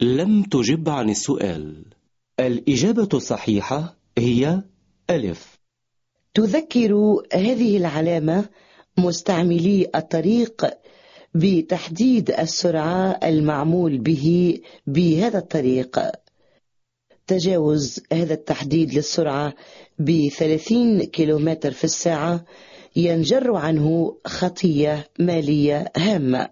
لم تجب عن السؤال. الإجابة الصحيحة هي ألف. تذكر هذه العلامة مستعملي الطريق بتحديد السرعة المعمول به بهذا الطريق. تجاوز هذا التحديد للسرعة بثلاثين كيلومتر في الساعة ينجر عنه خطية مالية هامة.